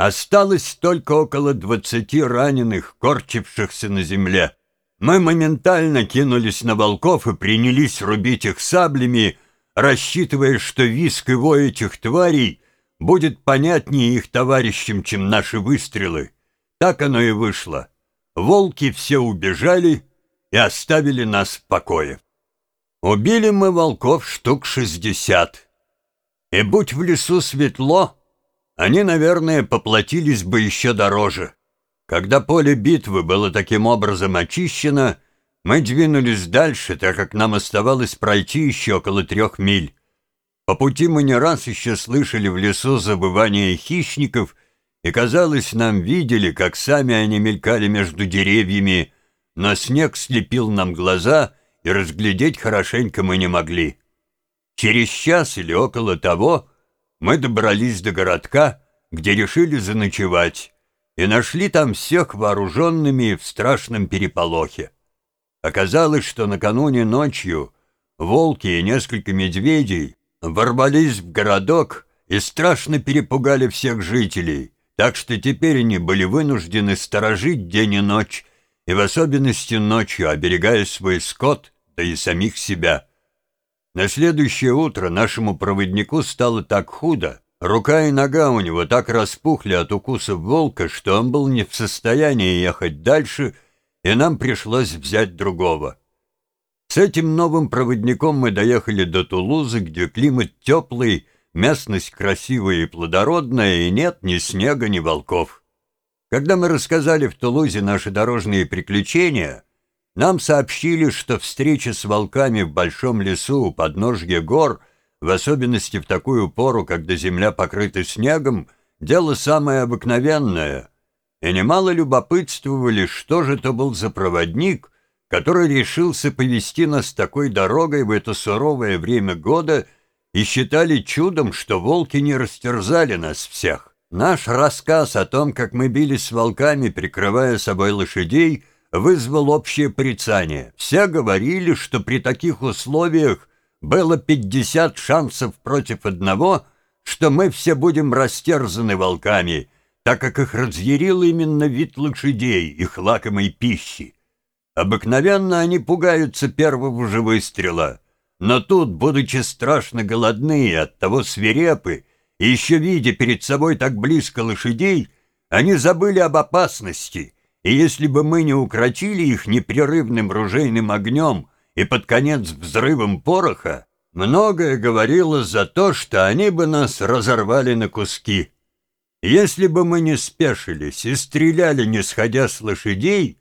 Осталось только около двадцати раненых, корчившихся на земле. Мы моментально кинулись на волков и принялись рубить их саблями, рассчитывая, что виск и вой этих тварей будет понятнее их товарищам, чем наши выстрелы. Так оно и вышло. Волки все убежали и оставили нас в покое. Убили мы волков штук шестьдесят. И будь в лесу светло, они, наверное, поплатились бы еще дороже. Когда поле битвы было таким образом очищено, мы двинулись дальше, так как нам оставалось пройти еще около трех миль. По пути мы не раз еще слышали в лесу забывания хищников, и, казалось, нам видели, как сами они мелькали между деревьями, но снег слепил нам глаза, и разглядеть хорошенько мы не могли. Через час или около того мы добрались до городка, где решили заночевать, и нашли там всех вооруженными в страшном переполохе. Оказалось, что накануне ночью волки и несколько медведей ворвались в городок и страшно перепугали всех жителей, так что теперь они были вынуждены сторожить день и ночь, и в особенности ночью, оберегая свой скот, да и самих себя. На следующее утро нашему проводнику стало так худо, Рука и нога у него так распухли от укусов волка, что он был не в состоянии ехать дальше, и нам пришлось взять другого. С этим новым проводником мы доехали до Тулузы, где климат теплый, местность красивая и плодородная, и нет ни снега, ни волков. Когда мы рассказали в Тулузе наши дорожные приключения, нам сообщили, что встреча с волками в большом лесу у подножья гор — в особенности в такую пору, когда земля покрыта снегом, дело самое обыкновенное. И немало любопытствовали, что же это был за проводник, который решился повести нас такой дорогой в это суровое время года и считали чудом, что волки не растерзали нас всех. Наш рассказ о том, как мы бились с волками, прикрывая собой лошадей, вызвал общее порицание. Все говорили, что при таких условиях было пятьдесят шансов против одного, что мы все будем растерзаны волками, так как их разъярил именно вид лошадей, их лакомой пищи. Обыкновенно они пугаются первого же выстрела, но тут, будучи страшно голодны и оттого свирепы, и еще видя перед собой так близко лошадей, они забыли об опасности, и если бы мы не укротили их непрерывным ружейным огнем, и под конец взрывом пороха, многое говорило за то, что они бы нас разорвали на куски. Если бы мы не спешились и стреляли, не сходя с лошадей,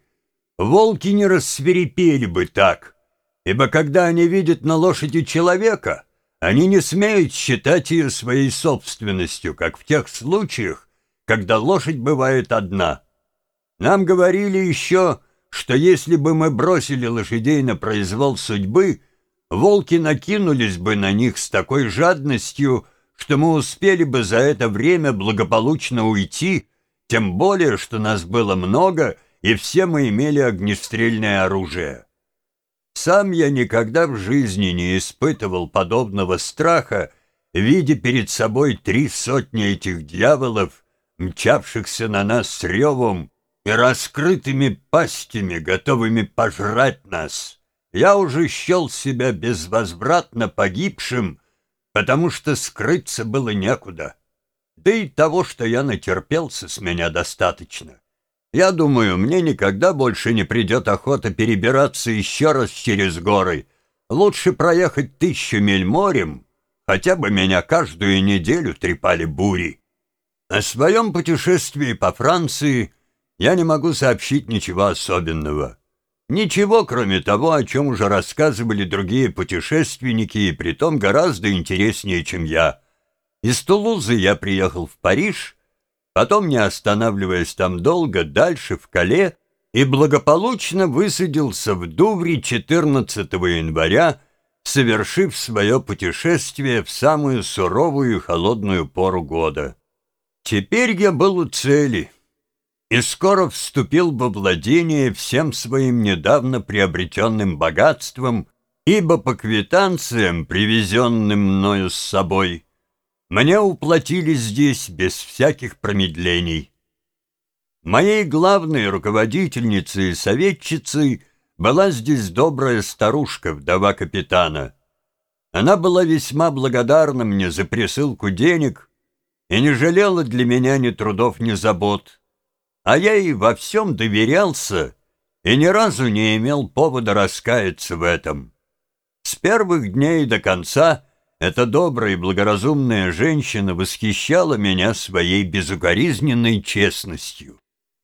волки не рассверепели бы так, ибо когда они видят на лошади человека, они не смеют считать ее своей собственностью, как в тех случаях, когда лошадь бывает одна. Нам говорили еще, что если бы мы бросили лошадей на произвол судьбы, волки накинулись бы на них с такой жадностью, что мы успели бы за это время благополучно уйти, тем более, что нас было много, и все мы имели огнестрельное оружие. Сам я никогда в жизни не испытывал подобного страха, видя перед собой три сотни этих дьяволов, мчавшихся на нас с ревом, и раскрытыми пастями, готовыми пожрать нас. Я уже счел себя безвозвратно погибшим, потому что скрыться было некуда. Да и того, что я натерпелся, с меня достаточно. Я думаю, мне никогда больше не придет охота перебираться еще раз через горы. Лучше проехать тысячу миль морем, хотя бы меня каждую неделю трепали бури. О своем путешествии по Франции – я не могу сообщить ничего особенного. Ничего, кроме того, о чем уже рассказывали другие путешественники, и притом гораздо интереснее, чем я. Из Тулузы я приехал в Париж, потом, не останавливаясь там долго, дальше в Кале, и благополучно высадился в Дувре 14 января, совершив свое путешествие в самую суровую и холодную пору года. Теперь я был у цели — и скоро вступил во владение всем своим недавно приобретенным богатством, ибо по квитанциям, привезенным мною с собой, Мне уплатили здесь без всяких промедлений. Моей главной руководительницей и советчицей была здесь добрая старушка, вдова капитана. Она была весьма благодарна мне за присылку денег и не жалела для меня ни трудов, ни забот. А я ей во всем доверялся и ни разу не имел повода раскаяться в этом. С первых дней до конца эта добрая и благоразумная женщина восхищала меня своей безукоризненной честностью.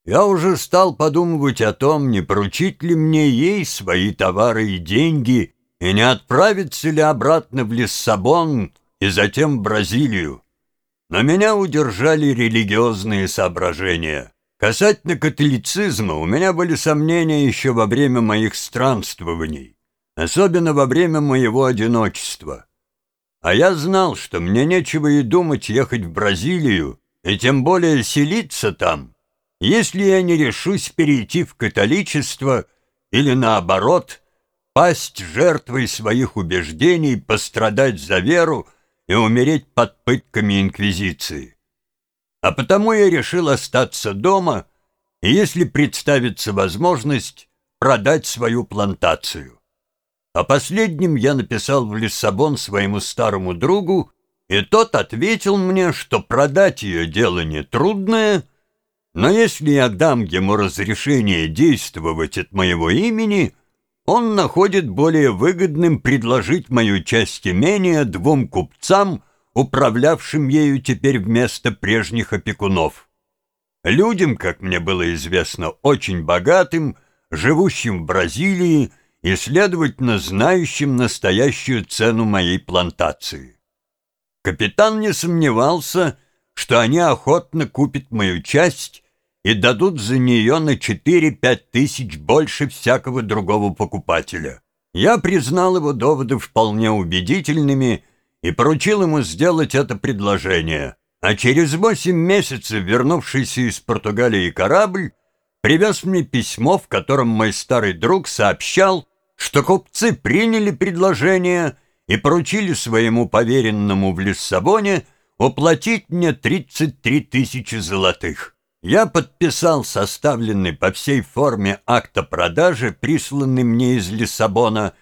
Я уже стал подумывать о том, не поручить ли мне ей свои товары и деньги, и не отправиться ли обратно в Лиссабон и затем в Бразилию. Но меня удержали религиозные соображения. Касательно католицизма у меня были сомнения еще во время моих странствований, особенно во время моего одиночества. А я знал, что мне нечего и думать ехать в Бразилию, и тем более селиться там, если я не решусь перейти в католичество или, наоборот, пасть жертвой своих убеждений, пострадать за веру и умереть под пытками Инквизиции. А потому я решил остаться дома и, если представится возможность, продать свою плантацию. О последнем я написал в Лиссабон своему старому другу, и тот ответил мне, что продать ее дело нетрудное — но если я дам ему разрешение действовать от моего имени, он находит более выгодным предложить мою часть имения двум купцам, управлявшим ею теперь вместо прежних опекунов. Людям, как мне было известно, очень богатым, живущим в Бразилии и, следовательно, знающим настоящую цену моей плантации. Капитан не сомневался, что они охотно купят мою часть и дадут за нее на 4-5 тысяч больше всякого другого покупателя. Я признал его доводы вполне убедительными и поручил ему сделать это предложение. А через восемь месяцев вернувшийся из Португалии корабль привез мне письмо, в котором мой старый друг сообщал, что купцы приняли предложение и поручили своему поверенному в Лиссабоне уплатить мне 33 тысячи золотых. Я подписал составленный по всей форме акта продажи, присланный мне из Лиссабона,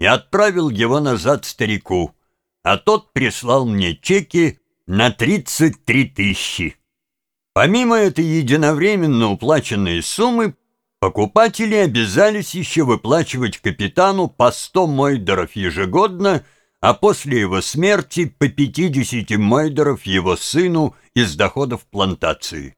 и отправил его назад старику, а тот прислал мне чеки на 33 тысячи. Помимо этой единовременно уплаченной суммы, покупатели обязались еще выплачивать капитану по 100 мойдеров ежегодно, а после его смерти по 50 мойдеров его сыну из доходов плантации.